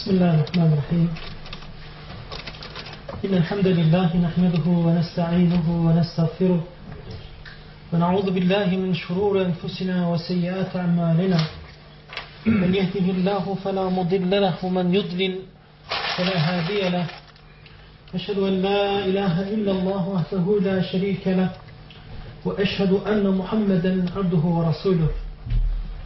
بسم الله الرحمن الرحيم. إن الحمد لله نحمده ونستعينه ونستغفره ونعوذ بالله من شرور أنفسنا وسيئات أعمالنا. من يهده الله فلا مضل له ومن يضلل فلا هادي له. أشهد أن لا إله إلا الله وحده لا شريك له وأشهد أن محمدا عبده ورسوله.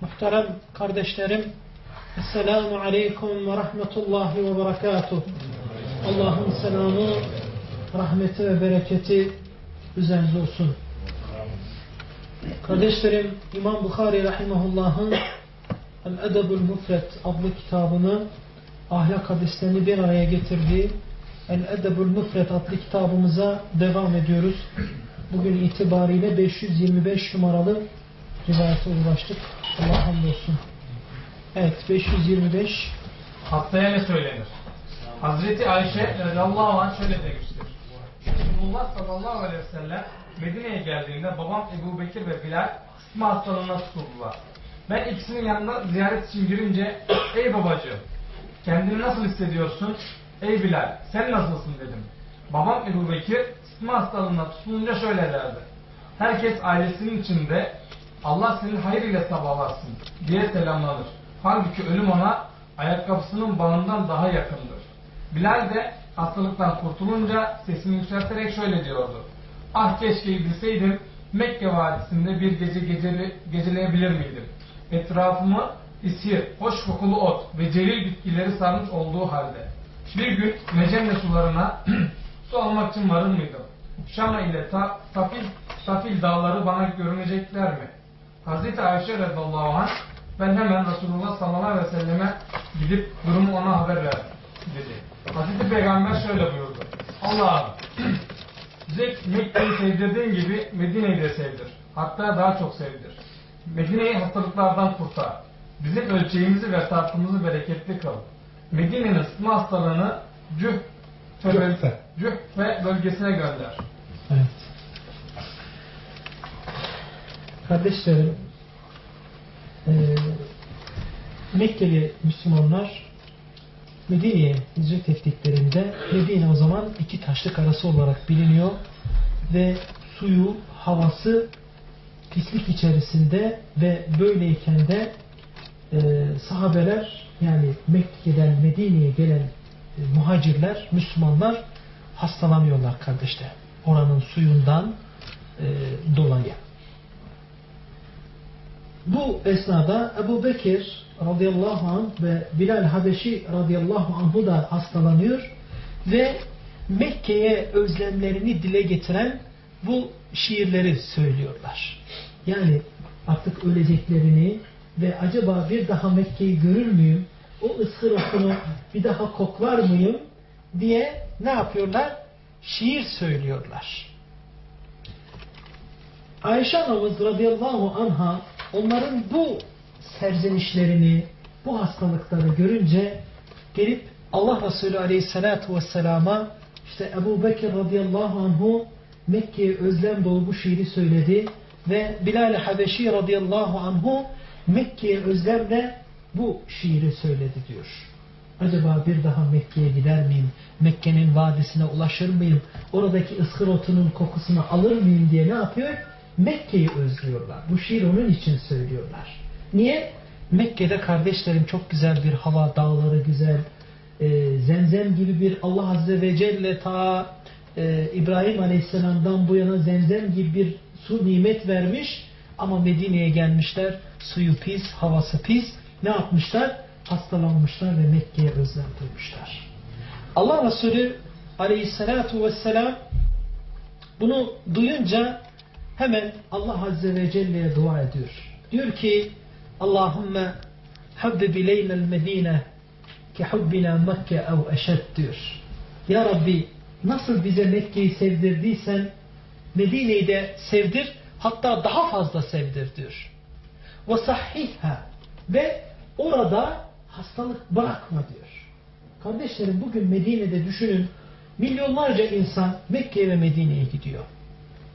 Muhterem kardeşlerim, Esselamu Aleyküm ve Rahmetullahi ve Berekatuhu. Allah'ın selamı, rahmeti ve bereketi üzerinize olsun. Kardeşlerim, İmam Bukhari Rahimahullah'ın El-Edebul Mufret adlı kitabını ahlak hadislerini bir araya getirdiği El-Edebul Mufret adlı kitabımıza devam ediyoruz. Bugün itibariyle 525 numaralı rivayete ulaştık. Allah hamdolsun. Evet 525 Hastaya ne söylenir? Hazreti Ayşe radıyallahu anh şöyle demiştir. Resulullah sallallahu aleyhi ve sellem Medine'ye geldiğinde babam Ebu Bekir ve Bilal sıtma hastalığına tutuldular. Ben ikisinin yanına ziyaret için girince ey babacığım kendini nasıl hissediyorsun? Ey Bilal sen nasılsın dedim. Babam Ebu Bekir sıtma hastalığına tutulunca şöyle derdi. Herkes ailesinin içinde Allah senin hayır ile sabahlasın diye selamlanır. Halbuki ölüm ona ayakkabısının bağından daha yakındır. Bilal de hastalıktan kurtulunca sesini yükselterek şöyle diyordu. Ah keşke bilseydim Mekke vadisinde bir gece geceli, geceleyebilir miydim? Etrafımı isir, hoş kokulu ot ve celil bitkileri sarmış olduğu halde. Bir gün Mecenne sularına su almak için varır mıydım? Şama ile ta, Safil, Safil dağları bana görünecekler mi? Hazreti Ayşe radıyallahu anh ben hemen Resulullah sallallahu aleyhi ve selleme gidip durumu ona haber verdim dedi. Hazreti Peygamber şöyle buyurdu. Allah'ım bize Mekke'yi sevdirdiğin gibi Medine'yi de sevdir. Hatta daha çok sevdir. Medine'yi hastalıklardan kurtar. Bizim ölçeğimizi ve tartımızı bereketli kıl. Medine'nin sıtma hastalığını Cüh Cühfe. Cühfe bölgesine gönder. Evet. Kardeşlerim, e, Mekkeli Müslümanlar Medine'ye hicret ettiklerinde Medine o zaman iki taşlık arası olarak biliniyor ve suyu, havası pislik içerisinde ve böyleyken de e, sahabeler yani Mekke'den Medine'ye gelen e, muhacirler, Müslümanlar hastalanıyorlar kardeşler. Oranın suyundan e, dolayı. Bu esnada Ebu Bekir radıyallahu anh ve Bilal Habeşi radıyallahu anhu da hastalanıyor ve Mekke'ye özlemlerini dile getiren bu şiirleri söylüyorlar. Yani artık öleceklerini ve acaba bir daha Mekke'yi görür müyüm? O ıskırıkını bir daha koklar mıyım? diye ne yapıyorlar? Şiir söylüyorlar. Ayşe anamız radıyallahu anha onların bu serzenişlerini, bu hastalıkları görünce gelip Allah Resulü aleyhissalatu vesselama işte Ebu Bekir radıyallahu anhu Mekke'ye özlem dolu bu şiiri söyledi ve Bilal-i Habeşi radıyallahu anhu Mekke'ye özlemle bu şiiri söyledi diyor. Acaba bir daha Mekke'ye gider miyim? Mekke'nin vadisine ulaşır mıyım? Oradaki ıskır otunun kokusunu alır mıyım diye ne yapıyor? Mekke'yi özlüyorlar. Bu şiir onun için söylüyorlar. Niye? Mekke'de kardeşlerim çok güzel bir hava, dağları güzel, e, zemzem gibi bir Allah Azze ve Celle ta e, İbrahim Aleyhisselam'dan bu yana zemzem gibi bir su nimet vermiş ama Medine'ye gelmişler suyu pis, havası pis ne yapmışlar? Hastalanmışlar ve Mekke'ye özlem duymuşlar. Allah Resulü Aleyhisselatu Vesselam bunu duyunca hemen Allah Azze ve Celle'ye dua ediyor. Diyor ki Allahümme habbib ileynel medine ki hubbina Mekke ev eşed diyor. Ya Rabbi nasıl bize Mekke'yi sevdirdiysen Medine'yi de sevdir hatta daha fazla sevdir diyor. Ve sahihha ve orada hastalık bırakma diyor. Kardeşlerim bugün Medine'de düşünün milyonlarca insan Mekke ve Medine'ye gidiyor.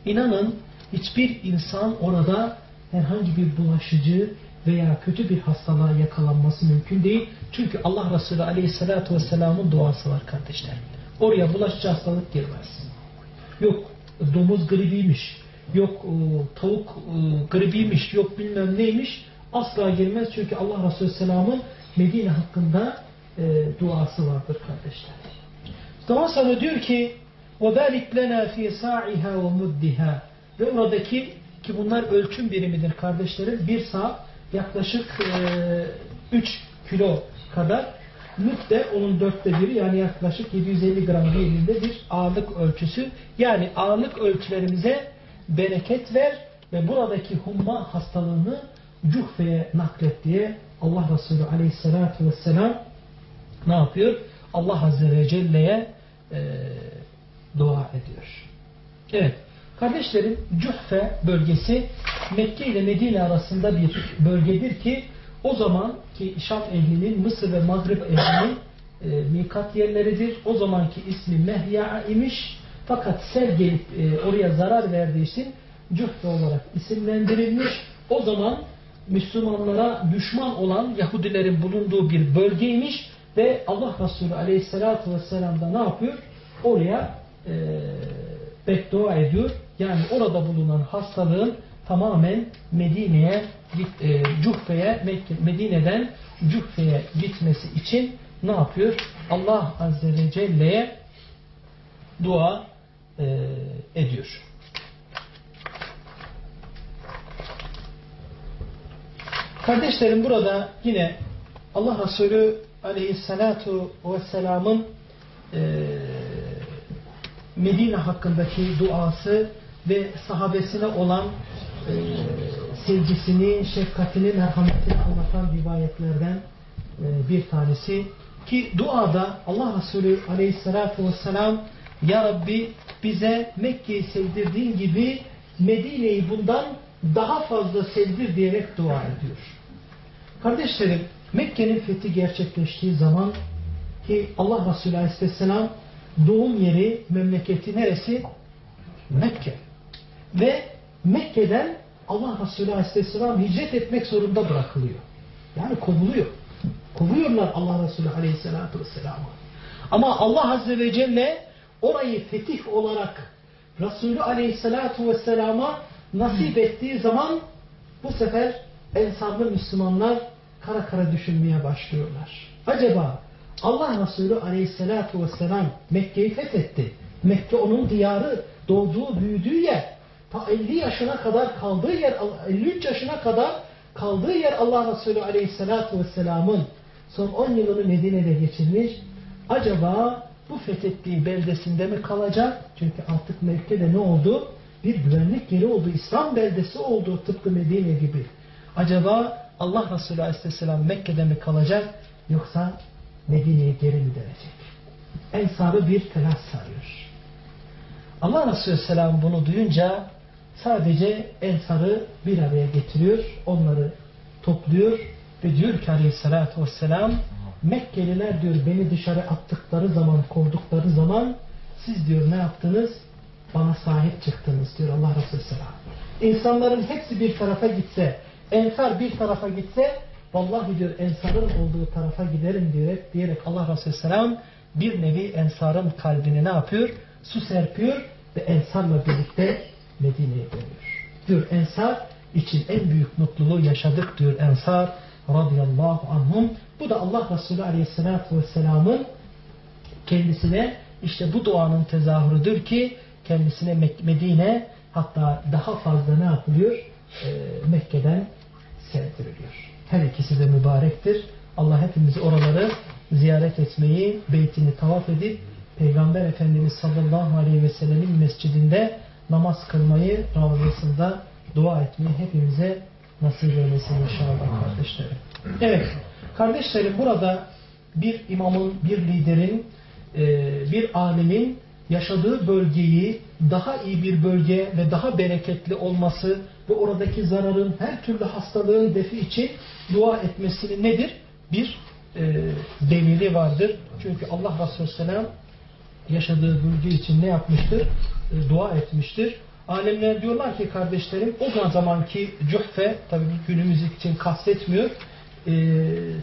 İnanın hiçbir insan orada herhangi bir bulaşıcı veya kötü bir hastalığa yakalanması mümkün değil. Çünkü Allah Resulü Aleyhisselatü Vesselam'ın duası var kardeşler. Oraya bulaşıcı hastalık girmez. Yok domuz gribiymiş, yok tavuk gribiymiş, yok bilmem neymiş asla girmez. Çünkü Allah Resulü Selam'ın Medine hakkında e, duası vardır kardeşler. Daha sonra diyor ki وَبَارِكْ لَنَا فِي سَاعِهَا وَمُدِّهَا ve oradaki ki bunlar ölçüm birimidir kardeşlerim. Bir sağ yaklaşık 3 e, kilo kadar. Müt de onun dörtte biri yani yaklaşık 750 gram değerinde bir ağırlık ölçüsü. Yani ağırlık ölçülerimize bereket ver ve buradaki humma hastalığını Cuhfe'ye naklet diye Allah Resulü aleyhissalatü vesselam ne yapıyor? Allah Azze ve Celle'ye dua ediyor. Evet. Kardeşlerim Cuhfe bölgesi Mekke ile Medine arasında bir bölgedir ki o zaman ki Şam ehlinin Mısır ve Maghrib ehlinin e, mikat yerleridir. O zamanki ismi Mehya imiş. Fakat sel gelip e, oraya zarar verdiği için Cuhfe olarak isimlendirilmiş. O zaman Müslümanlara düşman olan Yahudilerin bulunduğu bir bölgeymiş ve Allah Resulü Aleyhisselatü Vesselam da ne yapıyor? Oraya e, beddua ediyor. Yani orada bulunan hastalığın tamamen Medine'ye e, Cuhfe'ye Medine'den Cuhfe'ye gitmesi için ne yapıyor? Allah Azze ve Celle'ye dua e, ediyor. Kardeşlerim burada yine Allah Resulü Aleyhisselatu Vesselam'ın e, Medine hakkındaki duası ve sahabesine olan e, sevgisini, şefkatini, merhametini anlatan rivayetlerden e, bir tanesi. Ki duada Allah Resulü aleyhissalatu vesselam Ya Rabbi bize Mekke'yi sevdirdiğin gibi Medine'yi bundan daha fazla sevdir diyerek dua ediyor. Kardeşlerim Mekke'nin fethi gerçekleştiği zaman ki Allah Resulü aleyhisselam doğum yeri, memleketi neresi? Mekke. Ve Mekke'den Allah Resulü Aleyhisselam hicret etmek zorunda bırakılıyor. Yani kovuluyor. Kovuyorlar Allah Resulü Aleyhisselatü Vesselam'ı. Ama Allah Azze ve Celle orayı fetih olarak Resulü Aleyhisselatü Vesselam'a nasip ettiği zaman bu sefer ensarlı Müslümanlar kara kara düşünmeye başlıyorlar. Acaba Allah Resulü Aleyhisselatü Vesselam Mekke'yi fethetti. Mekke onun diyarı, doğduğu, büyüdüğü yer. Ta 50 yaşına kadar kaldığı yer, 53 yaşına kadar kaldığı yer Allah Resulü Aleyhisselatü Vesselam'ın son 10 yılını Medine'de geçirmiş. Acaba bu fethettiği beldesinde mi kalacak? Çünkü artık Mekke'de ne oldu? Bir güvenlik yeri oldu. İslam beldesi oldu tıpkı Medine gibi. Acaba Allah Resulü Aleyhisselam Mekke'de mi kalacak? Yoksa Medine'ye geri mi dönecek? Ensarı bir telaş sarıyor. Allah Resulü Selam bunu duyunca sadece Ensar'ı bir araya getiriyor, onları topluyor ve diyor ki Aleyhisselatü Vesselam Mekkeliler diyor beni dışarı attıkları zaman, kovdukları zaman siz diyor ne yaptınız? Bana sahip çıktınız diyor Allah Resulü Selam. İnsanların hepsi bir tarafa gitse, Ensar bir tarafa gitse Vallahi diyor ensarın olduğu tarafa giderim diyerek, diyerek Allah Resulü Selam bir nevi ensarın kalbine ne yapıyor? Su serpiyor ve ensarla birlikte Medine'ye dönüyor. Diyor ensar için en büyük mutluluğu yaşadık diyor ensar radıyallahu anhum. Bu da Allah Resulü aleyhissalatü vesselamın kendisine işte bu duanın tezahürüdür ki kendisine Medine hatta daha fazla ne yapılıyor? E, Mekke'den sevdiriliyor. Her ikisi de mübarektir. Allah hepimizi oraları ziyaret etmeyi, beytini tavaf edip Peygamber Efendimiz sallallahu aleyhi ve sellemin mescidinde namaz kılmayı, ravzasında dua etmeyi hepimize nasip eylesin inşallah kardeşlerim. Evet, kardeşlerim burada bir imamın, bir liderin, e, bir alemin yaşadığı bölgeyi daha iyi bir bölge ve daha bereketli olması ve oradaki zararın, her türlü hastalığın defi için dua etmesinin nedir? Bir e, delili vardır. Çünkü Allah Resulü Selam yaşadığı bölge için ne yapmıştır? E, dua etmiştir. Alemler diyorlar ki kardeşlerim o zamanki cühfe tabi günümüz için kastetmiyor. E,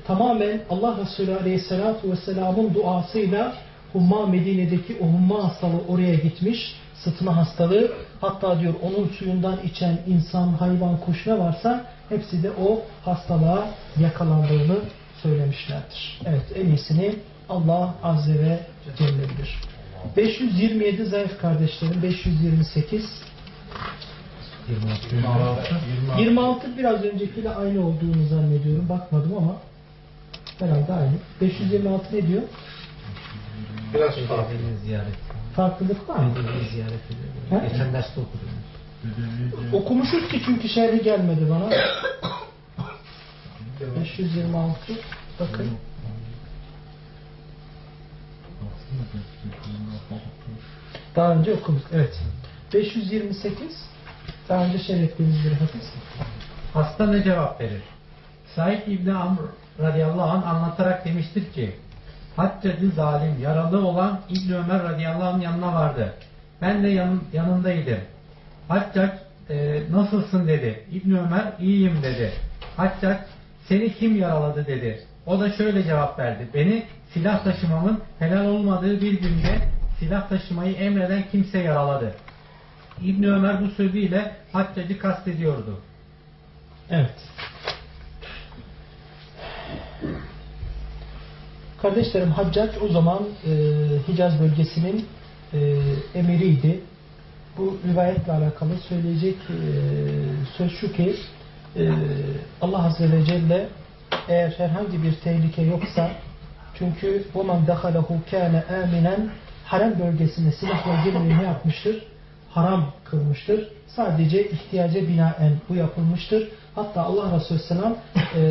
tamamen Allah Resulü Aleyhisselatü Vesselam'ın duasıyla Humma Medine'deki o humma hastalığı oraya gitmiş. Sıtma hastalığı. Hatta diyor onun suyundan içen insan, hayvan, kuş ne varsa hepsi de o hastalığa yakalandığını söylemişlerdir. Evet en iyisini Allah Azze ve Celle bilir. 527 zayıf kardeşlerim. 528 26, 26 biraz öncekiyle aynı olduğunu zannediyorum. Bakmadım ama herhalde aynı. 526 ne diyor? Biraz farklı. ziyaret. Farklılık var mı? Ziyaret ediyor. Geçen derste okudum. Okumuşuz ki çünkü şerhi gelmedi bana. 526 bakın. Daha önce okuduk. Evet. 528 daha önce şerh ettiğimiz bir hadis. Hasta ne cevap verir? Said İbni Amr radıyallahu anh anlatarak demiştir ki Haccacı zalim yaralı olan İbni Ömer radıyallahu anh yanına vardı. Ben de yan, yanındaydım. Haccac e, nasılsın dedi. İbni Ömer iyiyim dedi. Haccac seni kim yaraladı dedi. O da şöyle cevap verdi. Beni silah taşımamın helal olmadığı bir günde silah taşımayı emreden kimse yaraladı. İbni Ömer bu sözüyle Haccacı kastediyordu. Evet. Kardeşlerim Haccac o zaman e, Hicaz bölgesinin e, emiriydi. Bu rivayetle alakalı söyleyecek e, söz şu ki e, Allah Azze ve Celle eğer herhangi bir tehlike yoksa çünkü وَمَنْ دَخَلَهُ كَانَ آمِنًا harem bölgesine silahla girmeyi ne yapmıştır? Haram kılmıştır. Sadece ihtiyaca binaen bu yapılmıştır. Hatta Allah Resulü Selam e,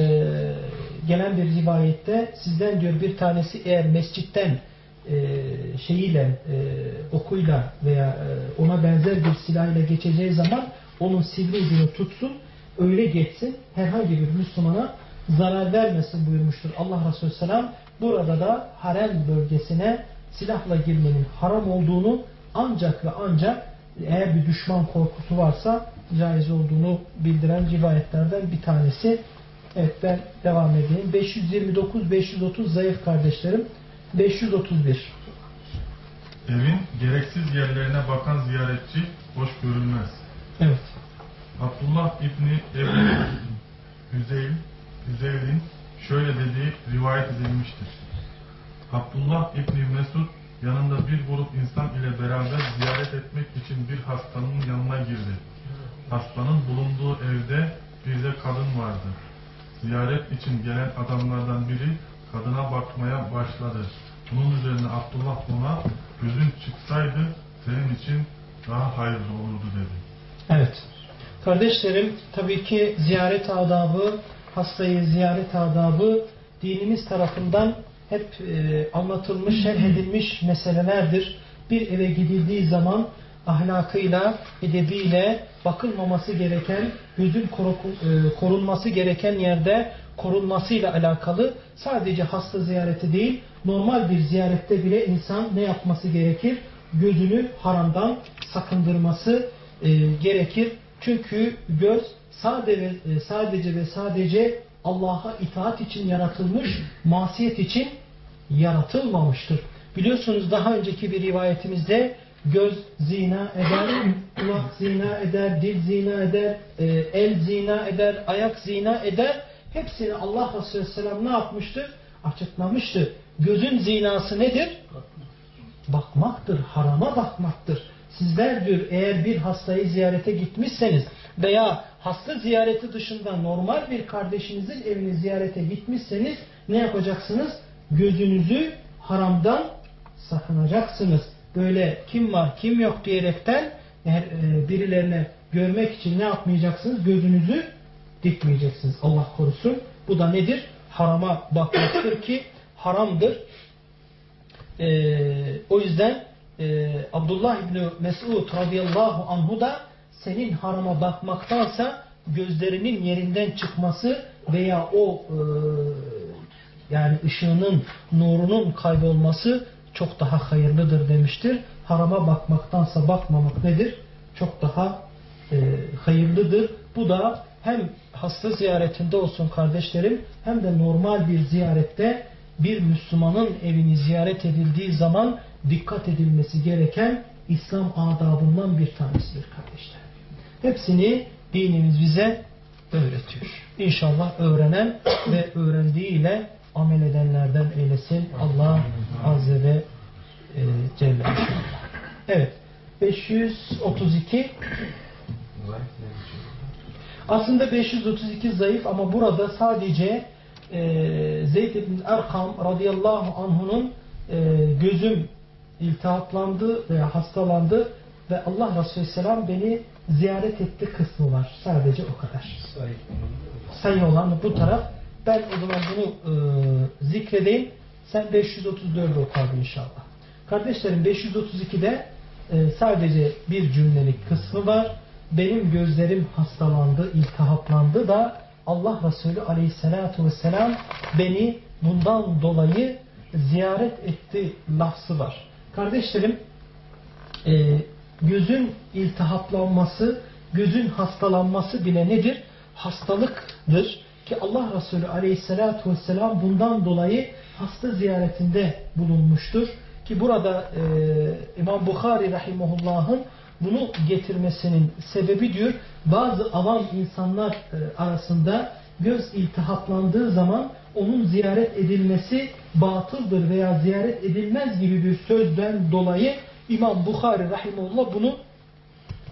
gelen bir rivayette sizden diyor bir tanesi eğer mescitten e, şeyiyle e, okuyla veya e, ona benzer bir silahla geçeceği zaman onun sivri ucunu tutsun öyle geçsin herhangi bir Müslümana zarar vermesin buyurmuştur Allah Resulü Selam. Burada da harem bölgesine silahla girmenin haram olduğunu ancak ve ancak eğer bir düşman korkusu varsa caiz olduğunu bildiren rivayetlerden bir tanesi. Evet ben devam edeyim. 529-530 zayıf kardeşlerim. 531. Evin gereksiz yerlerine bakan ziyaretçi hoş görülmez. Evet. Abdullah İbni Ebu Hüzeyl, Hüzeyl'in şöyle dediği rivayet edilmiştir. Abdullah İbni Mesud yanında bir grup insan ile beraber ziyaret etmek için bir hastanın yanına girdi. Hastanın bulunduğu evde bir de kadın vardı. Ziyaret için gelen adamlardan biri kadına bakmaya başladı. Bunun üzerine Abdullah ona gözün çıksaydı senin için daha hayırlı olurdu dedi. Evet. Kardeşlerim tabii ki ziyaret adabı, hastayı ziyaret adabı dinimiz tarafından hep e, anlatılmış, şerh edilmiş meselelerdir. Bir eve gidildiği zaman ahlakıyla, edebiyle bakılmaması gereken, gözün e, korunması gereken yerde korunmasıyla alakalı sadece hasta ziyareti değil, normal bir ziyarette bile insan ne yapması gerekir? Gözünü haramdan sakındırması e, gerekir. Çünkü göz sadece, sadece ve sadece Allah'a itaat için yaratılmış, masiyet için yaratılmamıştır. Biliyorsunuz daha önceki bir rivayetimizde göz zina eder, kulak zina eder, dil zina eder, e, el zina eder, ayak zina eder. Hepsini Allah Resulü Selam ne yapmıştır? Açıklamıştır. Gözün zinası nedir? bakmaktır, harama bakmaktır. Sizler diyor eğer bir hastayı ziyarete gitmişseniz veya hasta ziyareti dışında normal bir kardeşinizin evini ziyarete gitmişseniz ne yapacaksınız? Gözünüzü haramdan sakınacaksınız. Böyle kim var kim yok diyerekten e, birilerine görmek için ne yapmayacaksınız? Gözünüzü dikmeyeceksiniz. Allah korusun. Bu da nedir? Harama bakmaktır ki haramdır. Ee, o yüzden e, Abdullah İbni Mesud radıyallahu anhu da senin harama bakmaktansa gözlerinin yerinden çıkması veya o e, yani ışığının, nurunun kaybolması çok daha hayırlıdır demiştir. Harama bakmaktansa bakmamak nedir? Çok daha e, hayırlıdır. Bu da hem hasta ziyaretinde olsun kardeşlerim hem de normal bir ziyarette bir Müslümanın evini ziyaret edildiği zaman dikkat edilmesi gereken İslam adabından bir tanesidir kardeşler. Hepsini dinimiz bize öğretiyor. İnşallah öğrenen ve öğrendiğiyle amel edenlerden eylesin Allah Azze ve e, Celle. Evet. 532 aslında 532 zayıf ama burada sadece e, Zeyd ibn Erkam radıyallahu anh'unun e, gözüm iltihaplandı veya hastalandı ve Allah Resulü Selam beni ziyaret etti kısmı var. Sadece o kadar. Sayı olan bu taraf. Ben o zaman bunu e, zikredeyim. Sen 534'ü okardın inşallah. Kardeşlerim 532'de e, sadece bir cümlelik kısmı var. Benim gözlerim hastalandı, iltihaplandı da Allah Resulü aleyhissalatu vesselam beni bundan dolayı ziyaret etti lafzı var. Kardeşlerim e, gözün iltihaplanması, gözün hastalanması bile nedir? Hastalıktır. Ki Allah Resulü aleyhissalatu vesselam bundan dolayı hasta ziyaretinde bulunmuştur. Ki burada e, İmam Bukhari rahimahullah'ın bunu getirmesinin sebebi diyor bazı avam insanlar e, arasında göz iltihaplandığı zaman onun ziyaret edilmesi batıldır veya ziyaret edilmez gibi bir sözden dolayı İmam Bukhari rahimullah bunu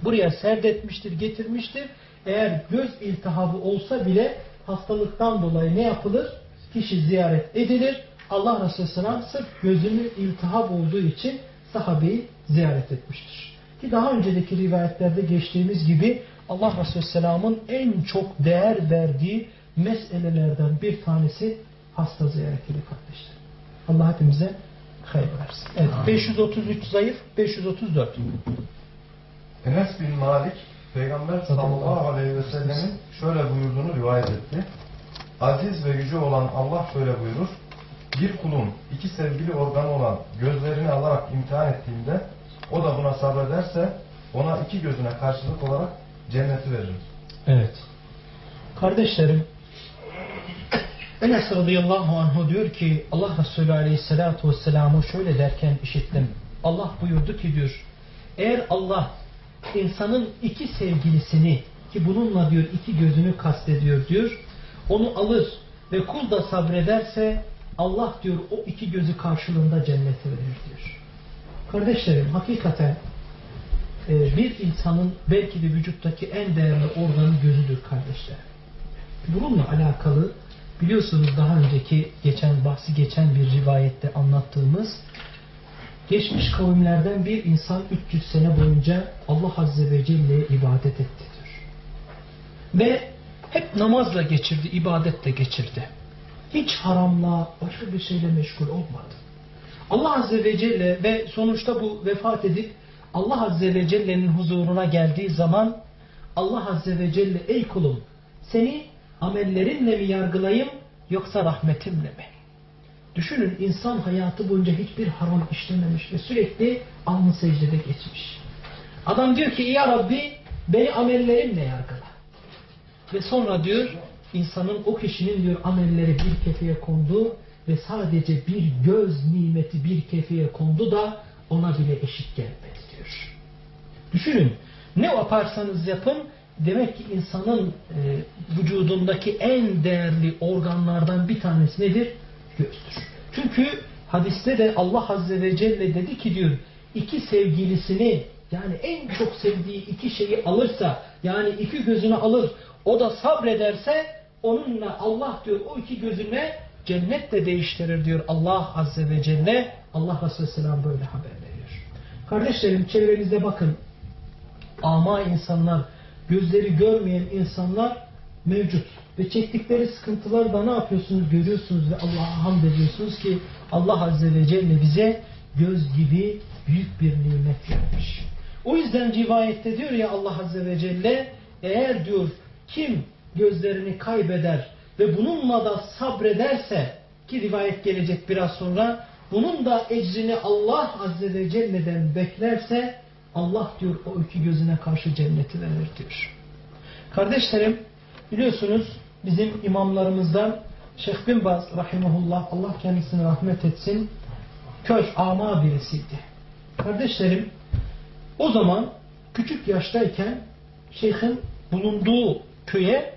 buraya serdetmiştir, getirmiştir. Eğer göz iltihabı olsa bile hastalıktan dolayı ne yapılır? Kişi ziyaret edilir. Allah Resulü Selam sırf gözünün iltihap olduğu için sahabeyi ziyaret etmiştir. Ki daha önceki rivayetlerde geçtiğimiz gibi Allah Resulü Selam'ın en çok değer verdiği meselelerden bir tanesi hasta ziyaretidir kardeşler. Allah hepimize hayır versin. Evet, 533 zayıf, 534. Enes bin Malik Peygamber sallallahu aleyhi ve sellemin şöyle buyurduğunu rivayet etti. Aziz ve yüce olan Allah şöyle buyurur. Bir kulun iki sevgili organı olan gözlerini alarak imtihan ettiğinde o da buna sabrederse ona iki gözüne karşılık olarak cenneti veririm. Evet. Kardeşlerim Enes radıyallahu anh diyor ki Allah Resulü aleyhissalatu vesselam'ı şöyle derken işittim. Allah buyurdu ki diyor eğer Allah insanın iki sevgilisini ki bununla diyor iki gözünü kastediyor diyor onu alır ve kul da sabrederse Allah diyor o iki gözü karşılığında cenneti verir diyor. Kardeşlerim hakikaten e, bir insanın belki de vücuttaki en değerli organı gözüdür kardeşler. Bununla alakalı biliyorsunuz daha önceki geçen bahsi geçen bir rivayette anlattığımız geçmiş kavimlerden bir insan 300 sene boyunca Allah Azze ve Celle'ye ibadet etti diyor. Ve hep namazla geçirdi, ibadetle geçirdi. Hiç haramla, başka bir şeyle meşgul olmadı. Allah Azze ve Celle ve sonuçta bu vefat edip Allah Azze ve Celle'nin huzuruna geldiği zaman Allah Azze ve Celle ey kulum seni amellerinle mi yargılayayım yoksa rahmetimle mi? Düşünün insan hayatı boyunca hiçbir haram işlememiş ve sürekli alnı secdede geçmiş. Adam diyor ki ya Rabbi beni amellerimle yargıla. Ve sonra diyor insanın o kişinin diyor amelleri bir kefeye kondu ve sadece bir göz nimeti bir kefeye kondu da ona bile eşit gelmedi diyor. Düşünün ne yaparsanız yapın demek ki insanın e, vücudundaki en değerli organlardan bir tanesi nedir? Gözdür. Çünkü Hadiste de Allah Azze ve Celle dedi ki diyor iki sevgilisini yani en çok sevdiği iki şeyi alırsa yani iki gözünü alır o da sabrederse onunla Allah diyor o iki gözüne cennet de değiştirir diyor Allah Azze ve Celle. Allah Resulü Selam böyle haber veriyor. Kardeşlerim çevrenize bakın. Ama insanlar, gözleri görmeyen insanlar mevcut. Ve çektikleri sıkıntıları da ne yapıyorsunuz? Görüyorsunuz ve Allah'a hamd ediyorsunuz ki Allah Azze ve Celle bize göz gibi büyük bir nimet vermiş. O yüzden rivayette diyor ya Allah Azze ve Celle eğer diyor kim gözlerini kaybeder ve bununla da sabrederse ki rivayet gelecek biraz sonra bunun da ecrini Allah Azze ve Celle'den beklerse Allah diyor o iki gözüne karşı cenneti verir diyor. Kardeşlerim biliyorsunuz bizim imamlarımızdan Şeyh bin Baz rahimahullah Allah kendisine rahmet etsin kör ama birisiydi. Kardeşlerim o zaman küçük yaştayken şeyhin bulunduğu köye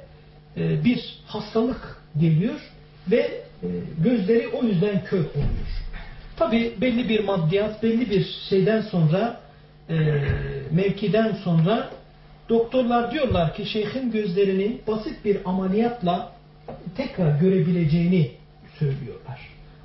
e, bir hastalık geliyor ve e, gözleri o yüzden kör oluyor. Tabi belli bir maddiyat, belli bir şeyden sonra e, mevkiden sonra doktorlar diyorlar ki şeyhin gözlerini basit bir ameliyatla tekrar görebileceğini söylüyorlar.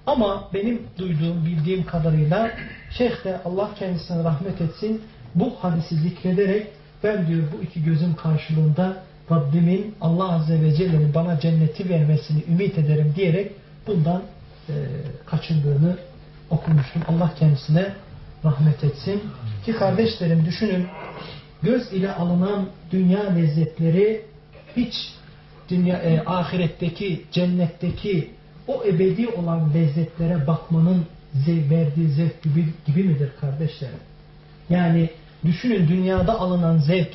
Ama benim duyduğum, bildiğim kadarıyla şeyh de Allah kendisine rahmet etsin bu hadisi zikrederek ben diyor bu iki gözüm karşılığında Rabbimin Allah Azze ve Celle'nin bana cenneti vermesini ümit ederim diyerek bundan e, kaçındığını okumuştum. Allah kendisine rahmet etsin. Ki kardeşlerim düşünün göz ile alınan dünya lezzetleri hiç dünya, e, ahiretteki, cennetteki o ebedi olan lezzetlere bakmanın zev, verdiği zevk gibi, gibi midir kardeşlerim? Yani düşünün dünyada alınan zevk,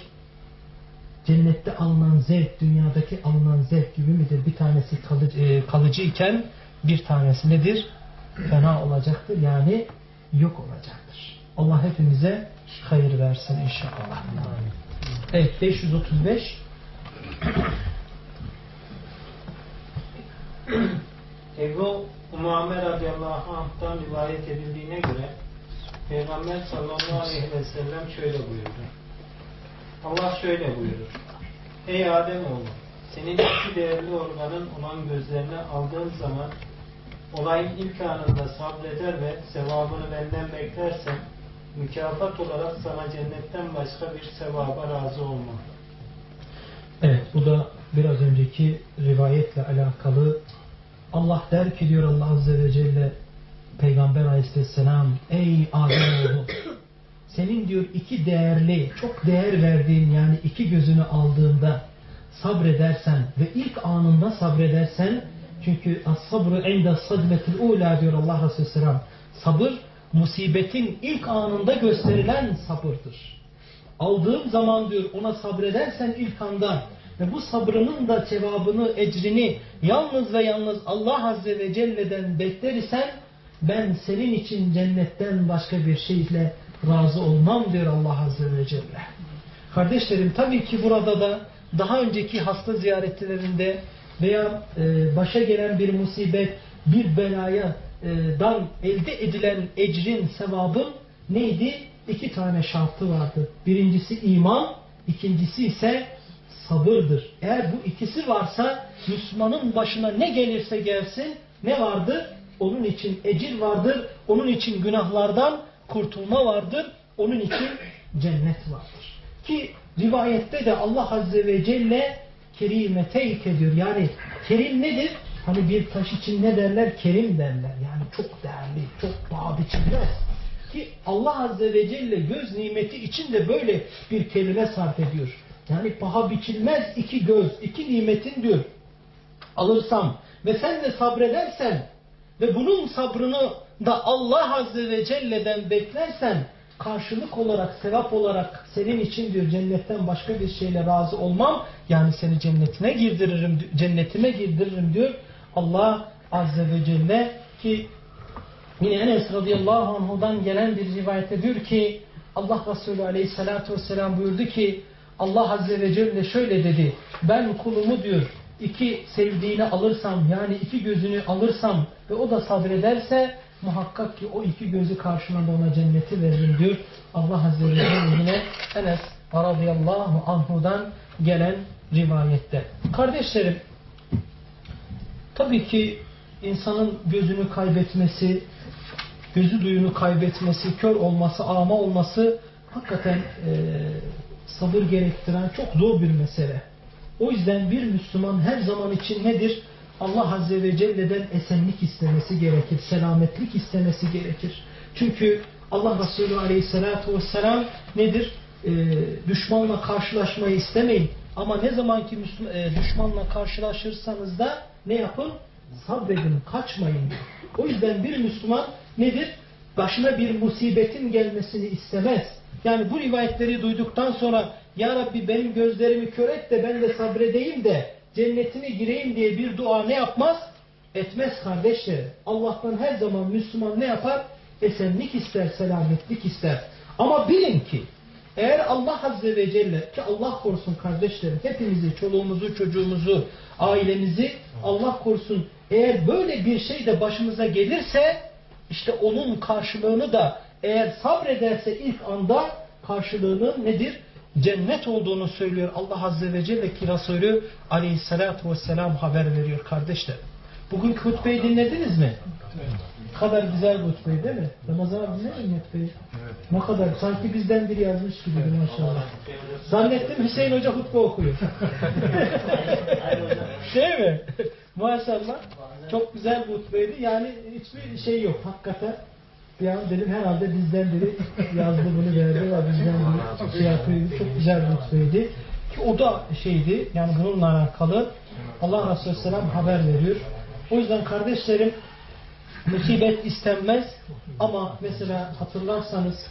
cennette alınan zevk, dünyadaki alınan zevk gibi midir? Bir tanesi kalıcı, e, kalıcı iken bir tanesi nedir? Fena olacaktır yani yok olacaktır. Allah hepimize hayır versin inşallah. Evet 535 Ebu Muammer radıyallahu anh'tan rivayet edildiğine göre Peygamber sallallahu aleyhi ve sellem şöyle buyurdu. Allah şöyle buyurur. Ey Ademoğlu! Senin iki değerli organın olan gözlerini aldığın zaman olayın ilk anında sabreder ve sevabını benden beklersen mükafat olarak sana cennetten başka bir sevaba razı olmam. Evet bu da biraz önceki rivayetle alakalı Allah der ki diyor Allah Azze ve Celle Peygamber Aleyhisselam ey Ademoğlu senin diyor iki değerli çok değer verdiğin yani iki gözünü aldığında sabredersen ve ilk anında sabredersen çünkü as-sabrı inde sadmetil ula diyor Allah Resulü Selam sabır musibetin ilk anında gösterilen sabırdır. Aldığım zaman diyor ona sabredersen ilk anda ve bu sabrının da cevabını, ecrini yalnız ve yalnız Allah Azze ve Celle'den bekler isen ben senin için cennetten başka bir şeyle razı olmam diyor Allah Azze ve Celle. Kardeşlerim tabii ki burada da daha önceki hasta ziyaretlerinde veya e, başa gelen bir musibet, bir belaya dan elde edilen ecrin, sevabın neydi? İki tane şartı vardı. Birincisi iman, ikincisi ise sabırdır. Eğer bu ikisi varsa Müslümanın başına ne gelirse gelsin ne vardır? Onun için ecir vardır. Onun için günahlardan kurtulma vardır. Onun için cennet vardır. Ki rivayette de Allah Azze ve Celle kerimeteyke diyor. Yani kerim nedir? Hani bir taş için ne derler? Kerim derler. Yani çok değerli, çok paha biçilmez. Ki Allah Azze ve Celle göz nimeti için de böyle bir kelime sarf ediyor. Yani paha biçilmez iki göz, iki nimetin diyor. Alırsam ve sen de sabredersen ve bunun sabrını da Allah Azze ve Celle'den beklersen karşılık olarak, sevap olarak senin için diyor cennetten başka bir şeyle razı olmam. Yani seni cennetine girdiririm, cennetime girdiririm diyor. Allah Azze ve Celle ki yine Enes radıyallahu anhudan gelen bir rivayette diyor ki Allah Resulü aleyhissalatu vesselam buyurdu ki Allah Azze ve Celle şöyle dedi. Ben kulumu diyor iki sevdiğini alırsam yani iki gözünü alırsam ve o da sabrederse muhakkak ki o iki gözü karşılığında ona cenneti veririm diyor. Allah Azze ve Celle yine Enes radıyallahu anhudan gelen rivayette. Kardeşlerim tabii ki insanın gözünü kaybetmesi, gözü duyunu kaybetmesi, kör olması, ama olması hakikaten e, sabır gerektiren çok zor bir mesele. O yüzden bir Müslüman her zaman için nedir? Allah Azze ve Celle'den esenlik istemesi gerekir, selametlik istemesi gerekir. Çünkü Allah Resulü Aleyhisselatü Vesselam nedir? Ee, düşmanla karşılaşmayı istemeyin. Ama ne zaman ki e, düşmanla karşılaşırsanız da ne yapın? Sabredin, kaçmayın. O yüzden bir Müslüman nedir? Başına bir musibetin gelmesini istemez. Yani bu rivayetleri duyduktan sonra Ya Rabbi benim gözlerimi kör et de ben de sabredeyim de cennetine gireyim diye bir dua ne yapmaz? Etmez kardeşlerim. Allah'tan her zaman Müslüman ne yapar? Esenlik ister, selametlik ister. Ama bilin ki eğer Allah Azze ve Celle ki Allah korusun kardeşlerim hepimizi, çoluğumuzu, çocuğumuzu, ailemizi Allah korusun eğer böyle bir şey de başımıza gelirse işte onun karşılığını da eğer sabrederse ilk anda karşılığının nedir? Cennet olduğunu söylüyor Allah Azze ve Celle ki Resulü aleyhissalatu vesselam haber veriyor kardeşler. Bugünkü hutbeyi dinlediniz mi? Ne kadar güzel bir hutbeyi değil mi? Ramazan abi dinledin mi hutbeyi? Ne kadar, sanki bizden biri yazmış gibi maşallah. Zannettim Hüseyin Hoca hutbe okuyor. değil mi? Maşallah. Çok güzel bir hutbeydi. Yani hiçbir şey yok hakikaten. Bir an dedim herhalde bizden biri yazdı bunu verdi ve bizden biri şey yapıyor. Çok güzel bir hutbeydi. Ki o da şeydi yani bununla alakalı Allah Resulü Selam haber veriyor. O yüzden kardeşlerim musibet istenmez ama mesela hatırlarsanız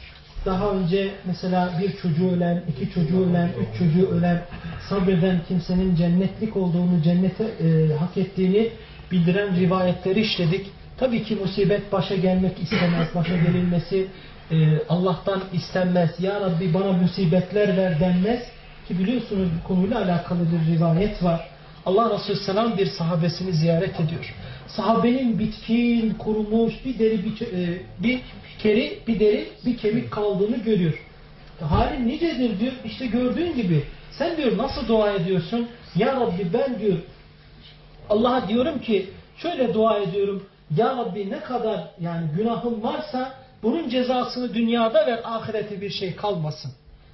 daha önce mesela bir çocuğu ölen, iki çocuğu ölen, üç çocuğu ölen, sabreden kimsenin cennetlik olduğunu, cennete e, hak ettiğini bildiren rivayetleri işledik. Tabii ki musibet başa gelmek istemez, başa gelinmesi e, Allah'tan istenmez. Ya Rabbi bana musibetler ver denmez. Ki biliyorsunuz bu konuyla alakalı bir rivayet var. Allah Resulü Selam bir sahabesini ziyaret ediyor. Sahabenin bitkin, kurumuş, bir deri, bir, e, bir keri, bir deri, bir kemik kaldığını görüyor. Halin nicedir diyor. İşte gördüğün gibi. Sen diyor nasıl dua ediyorsun? Ya Rabbi ben diyor Allah'a diyorum ki şöyle dua ediyorum. Ya Rabbi ne kadar yani günahım varsa bunun cezasını dünyada ver ahirete bir şey kalmasın.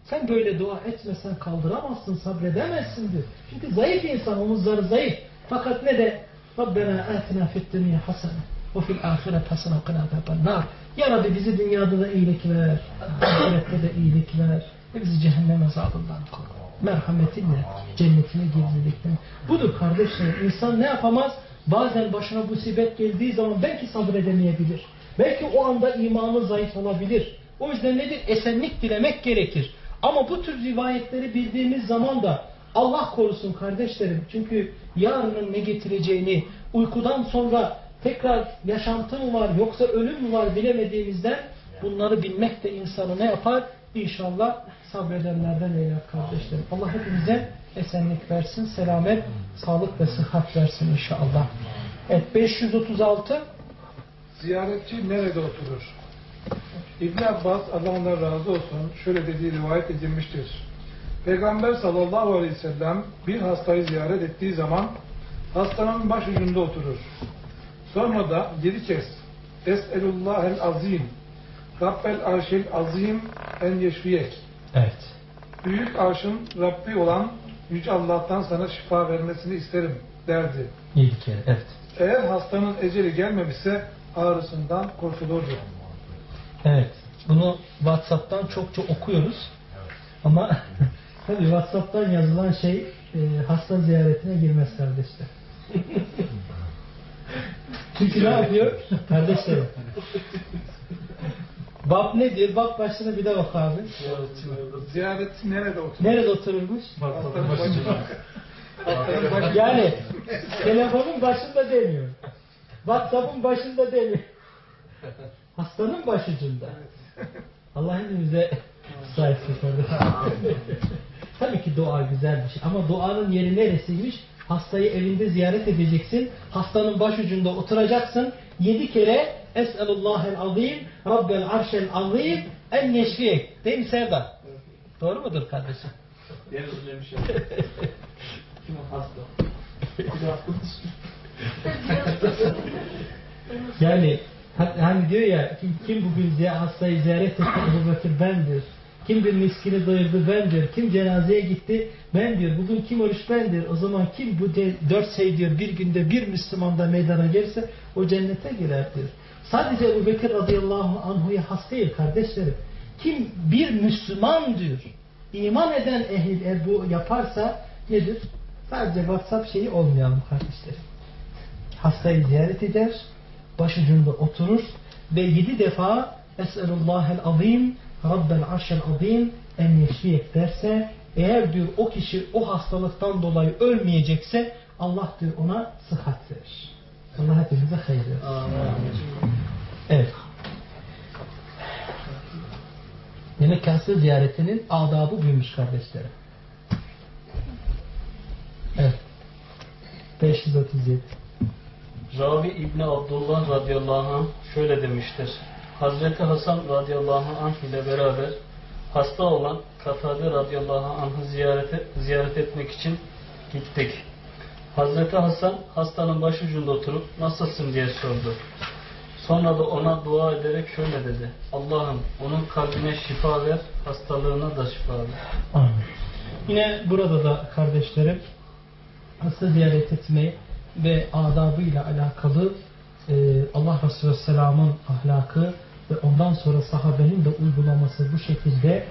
Sen böyle dua etmesen kaldıramazsın, sabredemezsin diyor. Çünkü zayıf insan, omuzları zayıf. Fakat ne de Rabbena atina fid dünya hasene ve fil ahiret hasene ve qina azabannar. Ya Rabbi bizi dünyada da iyilik ver, ahirette de iyilik ver ve bizi cehennem azabından koru. Merhametinle cennetine girdirdikten. Budur kardeşlerim. İnsan ne yapamaz? Bazen başına musibet geldiği zaman belki sabredemeyebilir. Belki o anda imanı zayıf olabilir. O yüzden nedir? Esenlik dilemek gerekir. Ama bu tür rivayetleri bildiğimiz zaman da Allah korusun kardeşlerim. Çünkü yarının ne getireceğini, uykudan sonra tekrar yaşantı mı var yoksa ölüm mü var bilemediğimizden bunları bilmek de insanı ne yapar? İnşallah sabredenlerden eyler kardeşlerim. Allah hepimize esenlik versin, selamet, sağlık ve sıhhat versin inşallah. Evet 536 Ziyaretçi nerede oturur? İbn Abbas Allah ondan razı olsun şöyle dediği rivayet edilmiştir. Peygamber sallallahu aleyhi ve sellem bir hastayı ziyaret ettiği zaman hastanın baş ucunda oturur. Sonra da yedi kez Es'elullahel azim Rabbel arşil azim en yeşfiyek Evet. Büyük arşın Rabbi olan Yüce Allah'tan sana şifa vermesini isterim derdi. Yedi kere. Evet. Eğer hastanın eceli gelmemişse ağrısından kurtulurdu. Evet. Bunu WhatsApp'tan çokça okuyoruz. Ama tabii WhatsApp'tan yazılan şey e, hasta ziyaretine girmez kardeşler. Çünkü ne yapıyor? Kardeşlerim. Bab nedir? Bab başlığına bir de bak abi. Ziyaretçi nerede oturur? Nerede otururmuş? Hastanın başında. Yani telefonun başında demiyor. WhatsApp'ın başında demiyor. Hastanın başucunda. Allah hepimize sahip Tabii ki dua güzel bir şey. Ama duanın yeri neresiymiş? Hastayı evinde ziyaret edeceksin. Hastanın başucunda oturacaksın. Yedi kere Es'elullahel azim Rabbel arşel azim en yeşfiyek. Değil mi Serdar? Doğru mudur kardeşim? Yani ha- hani diyor ya kim, kim bugün ziy- hastayı ziyaret etti Ebu Bekir bendir. Kim bir miskini doyurdu bendir. Kim cenazeye gitti ben diyor. Bugün kim oruç bendir. O zaman kim bu de, dört şey diyor bir günde bir Müslüman da meydana gelirse o cennete girer diyor. Sadece Ebu Bekir radıyallahu anhuya has değil kardeşlerim. Kim bir Müslüman diyor. iman eden ehil e, bu yaparsa nedir? Sadece WhatsApp şeyi olmayalım kardeşlerim. Hastayı ziyaret eder, başucunda oturur ve yedi defa Es'elullahel azim Rabbel arşel azim en yeşfiyek derse eğer diyor o kişi o hastalıktan dolayı ölmeyecekse Allah diyor ona sıhhat verir. Allah hepimize hayır versin. Evet. Demek ki ziyaretinin adabı buymuş kardeşlerim. Evet. 537. Rabi İbni Abdullah radıyallahu anh şöyle demiştir. Hazreti Hasan radıyallahu anh ile beraber hasta olan Katade radıyallahu anh'ı ziyarete, ziyaret etmek için gittik. Hazreti Hasan hastanın başucunda oturup nasılsın diye sordu. Sonra da ona dua ederek şöyle dedi. Allah'ım onun kalbine şifa ver, hastalığına da şifa ver. Amin. Yine burada da kardeşlerim hasta ziyaret etmeyi ve adabıyla alakalı e, Allah Resulü Selam'ın ahlakı ve ondan sonra sahabenin de uygulaması bu şekilde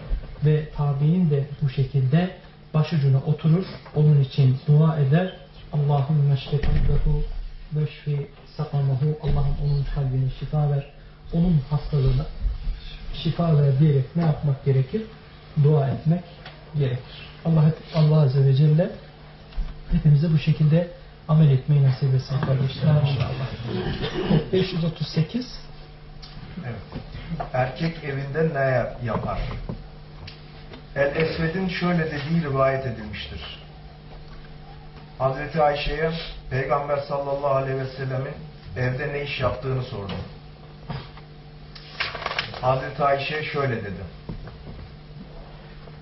ve tabiinin de bu şekilde başucuna oturur. Onun için dua eder. Allahümme meşrekandehu veşfi sakamahu Allah'ım onun kalbine şifa ver. Onun hastalığına şifa ver diyerek ne yapmak gerekir? Dua etmek gerekir. Allah, Allah Azze ve Celle hepimize bu şekilde amel etmeyi nasip etsin kardeşlerim inşallah. 538 Evet. Erkek evinde ne yapar? El-Esved'in şöyle dediği rivayet edilmiştir. Hazreti Ayşe'ye Peygamber sallallahu aleyhi ve sellemin evde ne iş yaptığını sordu. Hazreti Ayşe şöyle dedi.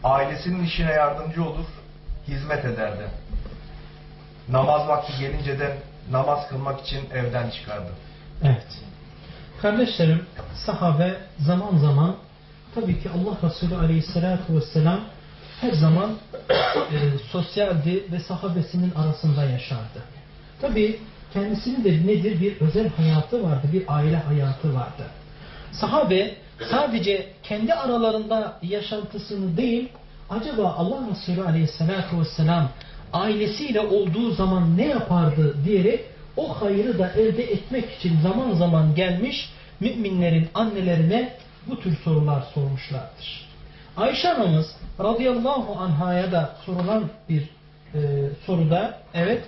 Ailesinin işine yardımcı olur, hizmet ederdi. Namaz vakti gelince de namaz kılmak için evden çıkardı. Evet. Kardeşlerim, sahabe zaman zaman tabii ki Allah Resulü Aleyhisselatü Vesselam her zaman e, sosyaldi ve sahabesinin arasında yaşardı. Tabii kendisinin de nedir? Bir özel hayatı vardı, bir aile hayatı vardı. Sahabe sadece kendi aralarında yaşantısını değil, acaba Allah Resulü Aleyhisselatü Vesselam ailesiyle olduğu zaman ne yapardı diyerek o hayrı da elde etmek için zaman zaman gelmiş müminlerin annelerine bu tür sorular sormuşlardır. Ayşe anamız radıyallahu anhaya da sorulan bir e, soruda evet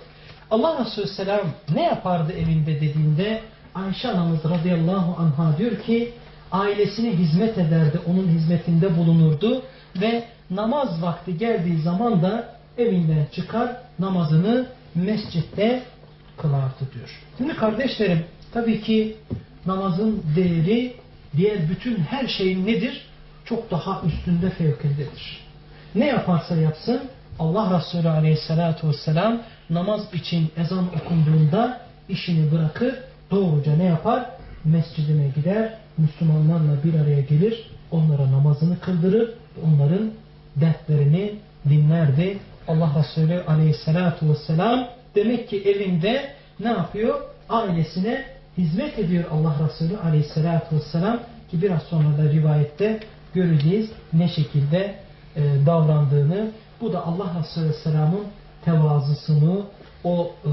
Allah Resulü selam ne yapardı evinde dediğinde Ayşe anamız radıyallahu anha diyor ki ailesine hizmet ederdi, onun hizmetinde bulunurdu ve namaz vakti geldiği zaman da evinden çıkar namazını mescitte kılardı diyor. Şimdi kardeşlerim tabii ki namazın değeri diğer bütün her şeyin nedir? Çok daha üstünde fevkindedir. Ne yaparsa yapsın Allah Resulü Aleyhisselatü Vesselam namaz için ezan okunduğunda işini bırakır doğruca ne yapar? Mescidine gider, Müslümanlarla bir araya gelir, onlara namazını kıldırır, onların dertlerini dinlerdi. Allah Resulü Aleyhisselatü Vesselam demek ki evinde ne yapıyor? Ailesine hizmet ediyor Allah Resulü Aleyhisselatü Vesselam ki biraz sonra da rivayette göreceğiz ne şekilde e, davrandığını. Bu da Allah Resulü Aleyhisselam'ın tevazusunu, o e,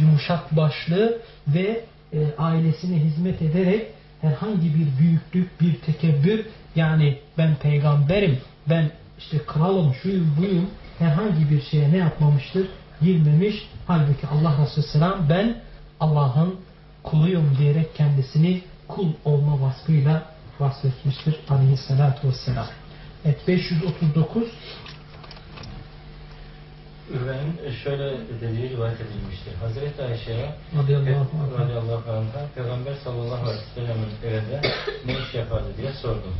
yumuşak başlığı ve e, ailesine hizmet ederek herhangi bir büyüklük, bir tekebbür yani ben peygamberim, ben işte kralım, şuyum, buyum herhangi bir şeye ne yapmamıştır? Girmemiş. Halbuki Allah Resulü Selam ben Allah'ın kuluyum diyerek kendisini kul olma vasfıyla vasfetmiştir aleyhissalatu vesselam. Evet 539 Üve'nin şöyle dediği rivayet edilmiştir. Hazreti Ayşe'ye Radıyallahu anh. radıyallahu anh'a Peygamber sallallahu aleyhi ve sellem'in evinde ne iş yapardı diye sordum.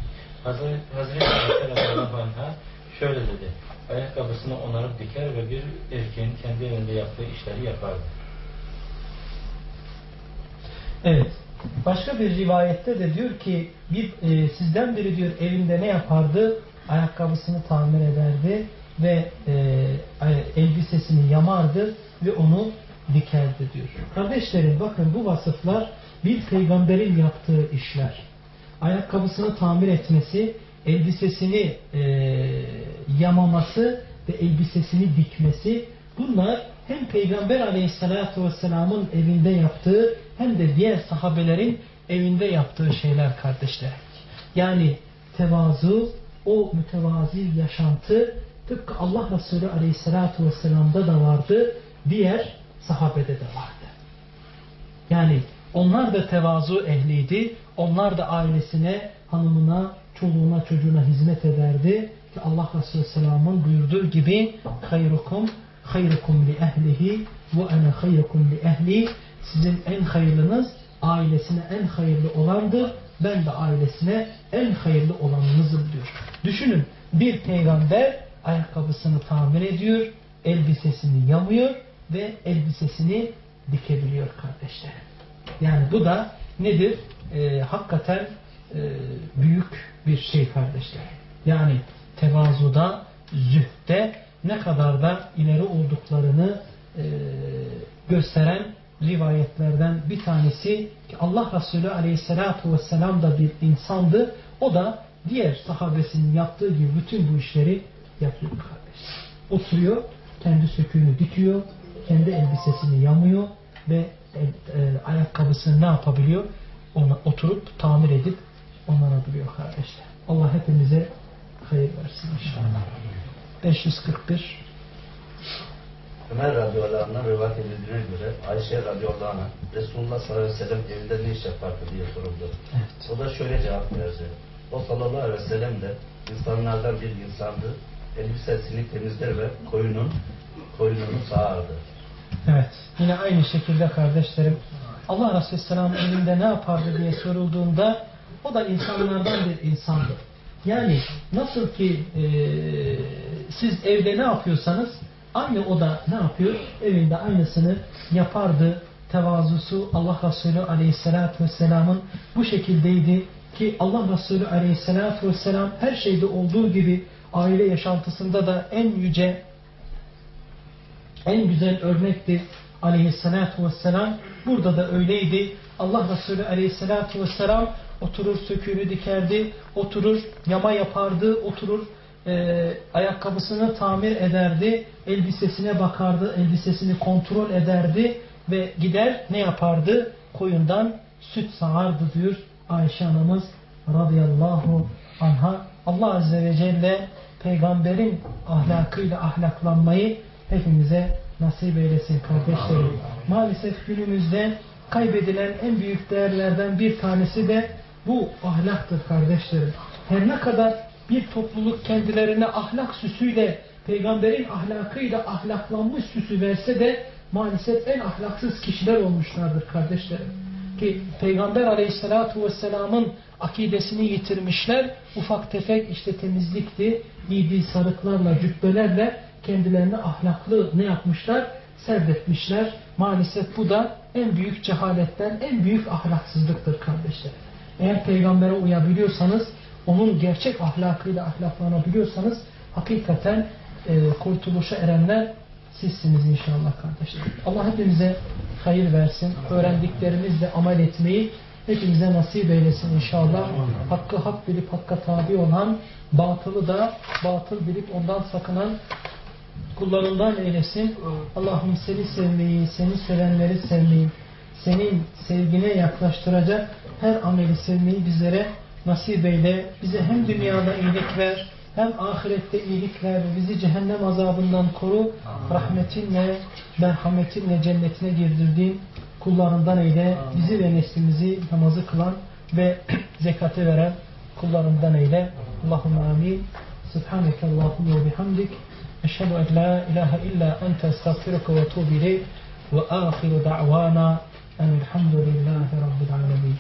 Hazreti, Hazreti Ayşe radıyallahu anh'a şöyle dedi. Ayakkabısını onarıp diker ve bir erkeğin kendi evinde yaptığı işleri yapardı. Evet. Başka bir rivayette de diyor ki bir e, sizden biri diyor evinde ne yapardı? Ayakkabısını tamir ederdi ve e, elbisesini yamardı ve onu dikerdi diyor. Kardeşlerim bakın bu vasıflar bir peygamberin yaptığı işler. Ayakkabısını tamir etmesi, elbisesini e, yamaması ve elbisesini dikmesi bunlar hem Peygamber aleyhissalatu vesselamın evinde yaptığı hem de diğer sahabelerin evinde yaptığı şeyler kardeşler. Yani tevazu, o mütevazi yaşantı tıpkı Allah Resulü aleyhissalatu vesselam'da da vardı, diğer sahabede de vardı. Yani onlar da tevazu ehliydi. Onlar da ailesine, hanımına, çoluğuna, çocuğuna hizmet ederdi. Ki Allah Resulü Selam'ın buyurduğu gibi hayrukum hayrukum li ehlihi ve ene hayrukum li ehli sizin en hayırlınız ailesine en hayırlı olandır. Ben de ailesine en hayırlı olanınızım diyor. Düşünün bir peygamber ayakkabısını tamir ediyor, elbisesini yamıyor ve elbisesini dikebiliyor kardeşlerim. Yani bu da nedir? Ee, hakikaten e, büyük bir şey kardeşler. Yani tevazuda, zühde ne kadar da ileri olduklarını e, gösteren rivayetlerden bir tanesi ki Allah Resulü aleyhissalatu vesselam da bir insandı. O da diğer sahabesinin yaptığı gibi bütün bu işleri yapıyor kardeşler. Oturuyor, kendi söküğünü dikiyor, kendi elbisesini yamıyor ve e, e, ayakkabısını ne yapabiliyor? Ona oturup tamir edip onarabiliyor kardeşler. Allah hepimize hayır versin inşallah. 541 Ömer radıyallahu rivayet edildiğine göre Ayşe radıyallahu anh Resulullah sallallahu aleyhi ve sellem evinde ne iş yapardı diye soruldu. Evet. O da şöyle cevap verdi. O sallallahu aleyhi ve sellem de insanlardan bir insandı. Elbisesini temizler ve koyunun koyununu sağardı. Evet. Yine aynı şekilde kardeşlerim Allah Resulü Selam evinde ne yapardı diye sorulduğunda o da insanlardan bir insandı. Yani nasıl ki e, siz evde ne yapıyorsanız aynı o da ne yapıyor? Evinde aynısını yapardı. Tevazusu Allah Resulü Aleyhisselatü Vesselam'ın bu şekildeydi ki Allah Resulü Aleyhisselatü Vesselam her şeyde olduğu gibi aile yaşantısında da en yüce en güzel örnekti aleyhissalatu vesselam. Burada da öyleydi. Allah Resulü aleyhissalatu vesselam oturur söküğünü dikerdi, oturur yama yapardı, oturur e, ayakkabısını tamir ederdi, elbisesine bakardı, elbisesini kontrol ederdi ve gider ne yapardı? Koyundan süt sağardı diyor Ayşe anamız radıyallahu anha. Allah Azze ve Celle peygamberin ahlakıyla ahlaklanmayı hepimize nasip eylesin kardeşlerim. Maalesef günümüzde kaybedilen en büyük değerlerden bir tanesi de bu ahlaktır kardeşlerim. Her ne kadar bir topluluk kendilerine ahlak süsüyle, peygamberin ahlakıyla ahlaklanmış süsü verse de maalesef en ahlaksız kişiler olmuşlardır kardeşlerim. Ki Peygamber aleyhissalatu vesselamın akidesini yitirmişler. Ufak tefek işte temizlikti, giydiği sarıklarla, cübbelerle kendilerini ahlaklı ne yapmışlar? Serdetmişler. Maalesef bu da en büyük cehaletten, en büyük ahlaksızlıktır kardeşler. Eğer peygambere uyabiliyorsanız, onun gerçek ahlakıyla ahlaklanabiliyorsanız hakikaten e, kurtuluşa erenler sizsiniz inşallah kardeşler. Allah hepimize hayır versin. Öğrendiklerimizle amel etmeyi hepimize nasip eylesin inşallah. Hakkı hak bilip hakka tabi olan, batılı da batıl bilip ondan sakınan kullarından eylesin. Allah'ım seni sevmeyi, seni sevenleri sevmeyi, senin sevgine yaklaştıracak her ameli sevmeyi bizlere nasip eyle. Bize hem dünyada iyilik ver, hem ahirette iyilik ver. Bizi cehennem azabından koru. Rahmetinle, merhametinle cennetine girdirdiğin kullarından eyle. Bizi ve neslimizi namazı kılan ve zekatı veren kullarından eyle. Allahümme amin. Subhaneke Allahümme ve bihamdik. أشهد أن لا إله إلا أنت أستغفرك وأتوب إليك وآخر دعوانا أن الحمد لله رب العالمين